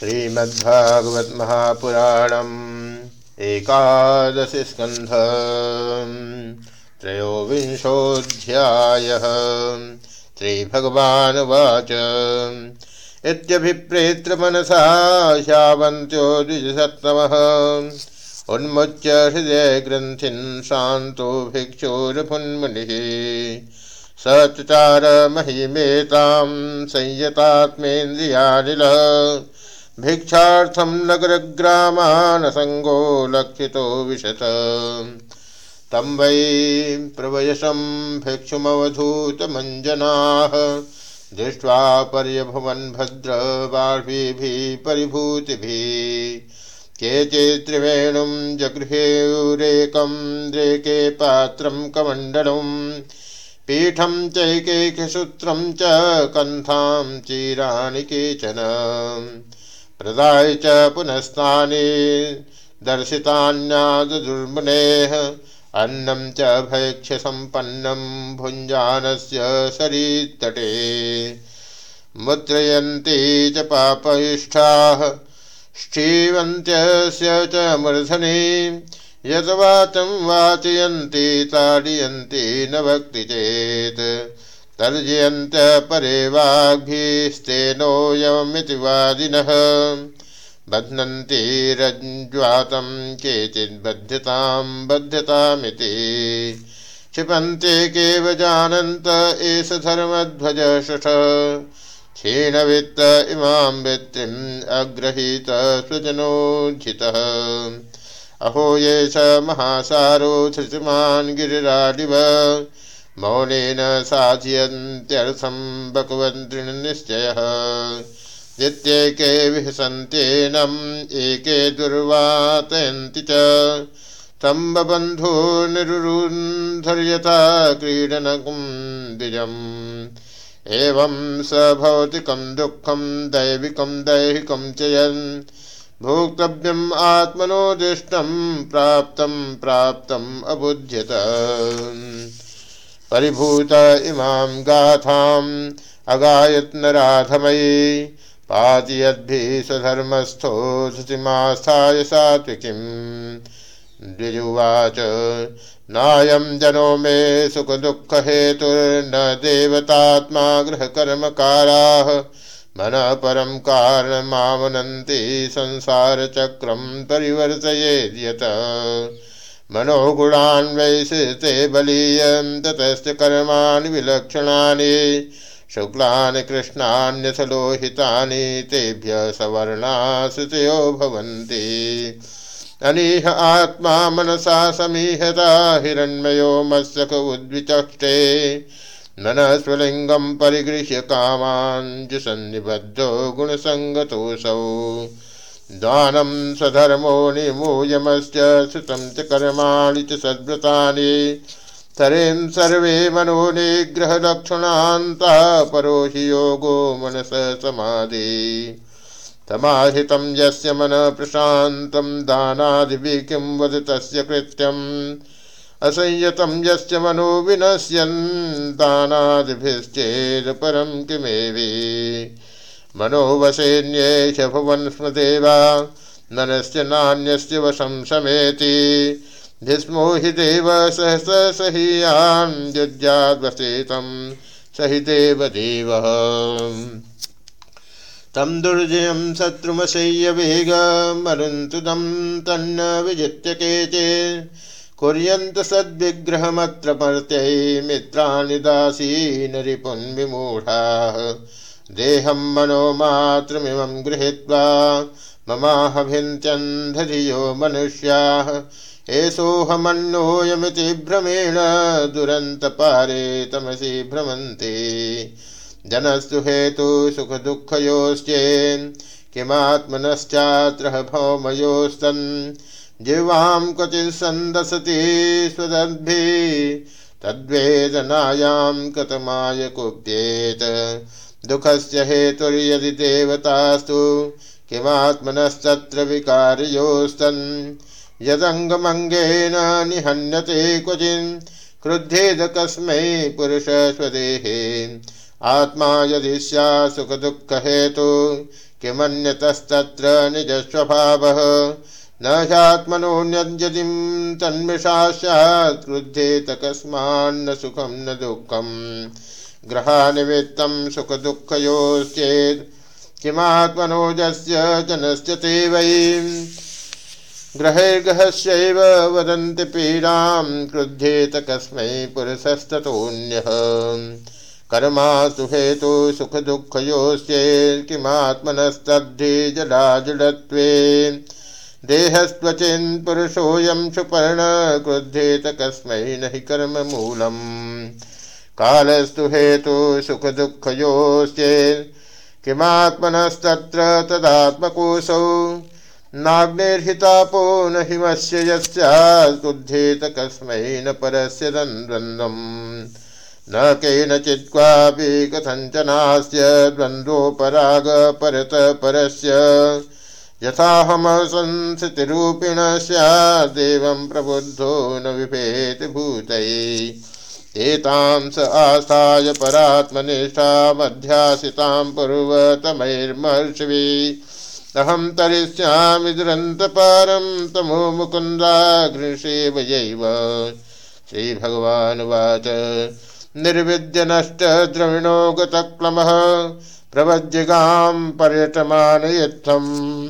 श्रीमद्भागवत महापुराणम एकादश स्कंध त्रयोविंशोऽध्यायः। श्रीभगवानुवाच। इत्यभिप्रेत्र मनसा शावन्त्यो द्विजसत्तमः उन्मुच्य हृदय ग्रन्थिन् शान्तो भिक्षुरभुन्मुनिः। स चचार महिमेतां संयतात्मेन्द्रियानिलः भिक्षार्थं नगरग्रामानसङ्गो लक्षितो विशत। तं वै प्रवयसं भिक्षुमवधूतमञ्जनाः। दृष्ट्वा पर्यभवन् भद्रबार्भिभिः परिभूतिभिः। केचित्त्रिवेणुं जगृहेरेकं द्रेके पात्रं कमण्डलम्। पीठं चैकैकसूत्रं च चीराणि केचन। प्रदाय च पुनस्तानि दर्शितान्यादुर्मुनेः अन्नं च भैक्ष्यसम्पन्नं भुञ्जानस्य सरीतटे मुद्रयन्ती च पापयिष्ठाः श्रीवन्त्यस्य च मूर्धनि। यत् वाचं वाचयन्ति, ताडयन्ति न भक्ति चेत् तर्जयन्त परे वाग्भिस्तेनोऽयमिति वादिनः बध्नन्ति रज्ज्वातं केचिद्बध्यतां बध्यतामिति क्षिपन्ते केव जानन्त एष धर्मध्वज शठ क्षीणवित्त इमां वृत्तिम् अग्रहीत स्वजनोज्झितः। अहो ये स महासारो धृतिमान् गिरिराडिव। मौनेन साधयन्त्यर्थं बकवन्त्रिनिश्चयः नित्यैके विहसन्त्येनम् एके दुर्वातयन्ति च। स्तम्भबन्धुर्निरुन्धर्यथा क्रीडनकुं एवं स भौतिकं दुःखं, दैविकं, दैहिकं च यन् भोक्तव्यम् दृष्टं प्राप्तं, प्राप्तम् अबुध्यत। परिभूत इमां गाथाम् अगायत् नराधमयी। पातियद्भिः स्वधर्मस्थो धृतिमास्थाय सात्विकीम् द्विजुवाच, नायं जनो मे सुखदुःखहेतुर्न देवतात्मा गृहकर्मकाराः। मनः परं कारणमावनन्ति संसारचक्रं परिवर्तयेद्यत। मनोगुणान् वैशिते बलीयं ततश्च कर्माणि विलक्षणानि, शुक्लानि कृष्णान्यथ लोहितानि तेभ्य सवर्णाश्रुतयो अनीह आत्मा मनसा समीहता, हिरण्मयो मत्सक उद्विचक्षे मनः स्वलिङ्गं परिगृह्य कामाञ्जुसन्निबद्धो गुणसङ्गतोऽसौ। दानं सधर्मो निमूयमश्च श्रुतं च कर्माणि च सद्व्रतानि तरेन् सर्वे मनो निग्रहलक्षणान्ता, परो हि योगो मनस समाधि। समाहितं यस्य मनः प्रशान्तं, दानादिभिः किं वद तस्य कृत्यम्। असंयतं यस्य मनो विनश्यन् दानादिभिश्चेत् परं किमेवि। मनोवशेन्येष स्मदेवा ननस्य नान्यस्य वशं समेति। भीष्मो हि देव सहस सहीयान् युज्याद्वसेतं सहि देवदेवः तं दुर्जयं शत्रुमशय्य तन्न विजित्य केचे। कुर्यन्त सद्विग्रहमत्र पर्त्यै मित्राणि दासीन रिपुन्विमूढाः देहं मनोमात्रमिमं गृहीत्वा ममाहभिन्त्यन्धधियो मनुष्याः। एषोऽहमन्योऽयमिति भ्रमेण दुरन्तपारे तमसि भ्रमन्ति। जनस्तु हेतु सुखदुःखयोश्चेन्, किमात्मनश्चात्र भौमयोस्तन्। जिह्वां क्वचित् सन्दसति स्वदद्भिः, तद्वेदनायां कथमाय कुप्येत। दुःखस्य हेतुर्यदि देवतास्तु किमात्मनस्तत्र विकारयोस्तन्। यदङ्गमङ्गेन निहन्यते क्वचिन् क्रुद्धेद कस्मै पुरुष स्वदेहे। आत्मा यदि सुखदुःखहेतु, किमन्यतस्तत्र निजस्वभावः। न ह्यात्मनोऽन्यदिं तन्मृषा स्यात् क्रुध्येत कस्मान्न सुखं न दुःखम्। ग्रहानिमित्तं सुखदुःखयोश्चेत् किमात्मनोजस्य जनस्य ते वै। ग्रहैर्गहस्यैव वदन्ति पीडां क्रुध्येत कस्मै पुरुषस्ततोऽन्यः। कर्मासु हेतु सुखदुःखयोश्चेत् किमात्मनस्तद्धि जडाजडत्वे देहस्त्वचिन् पुरुषोऽयं सुपर्ण क्रुध्येत कस्मै न हि कर्ममूलम्। कालस्तु हेतु सुख सुखदुःखयोश्चेत् किमात्मनस्तत्र तदात्मकोऽसौ नाग्निर्हितापो न हिमस्य यस्याद्बुद्धेत कस्मै न परस्य द्वन्द्वम् न केनचित्क्वापि कथञ्चनास्य द्वन्द्वोपरागपरत परस्य। यथाहमसंस्थितिरूपिण स्यादेवं प्रबुद्धो न विभेति भूतैः एतां स आस्थाय परात्मनिष्ठामध्यासितां पूर्वतमैर्मर्षवि अहं तरिष्यामि दुरन्तपारं तमो मुकुन्दाघृषेवयैव श्रीभगवानुवाच। निर्विद्य नष्टद्रविणो गतक्लमः प्रवज्यगां पर्यटमानयत्थम्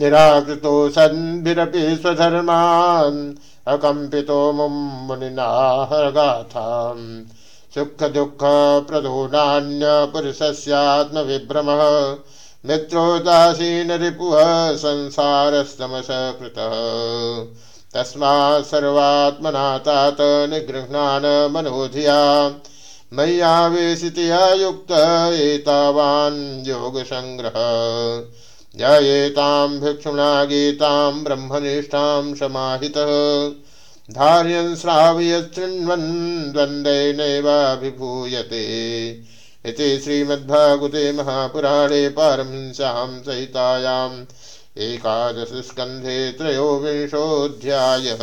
निराकृतो सन्भिरपि स्वधर्मान्। अकम्पितो मुनिनाहगाथाम् सुख दुःख प्रदो नान्यपुरुषस्यात्मविभ्रमः मित्रोदासीन रिपुः संसारस्तमस कृतः। तस्मात् सर्वात्मना तात निगृह्णान् मनोधिया। मय्यावेशितया युक्त एतावान् योगसङ्ग्रह। जयेतां भिक्षुणा गीतां ब्रह्मनिष्ठां समाहितः। धार्यन् श्रावयशृण्वन् द्वन्द्वैनैवाभिभूयते इति श्रीमद्भागवते महापुराणे पारमहंस्यां सहितायाम् एकादशस्कन्धे त्रयोविंशोऽध्यायः।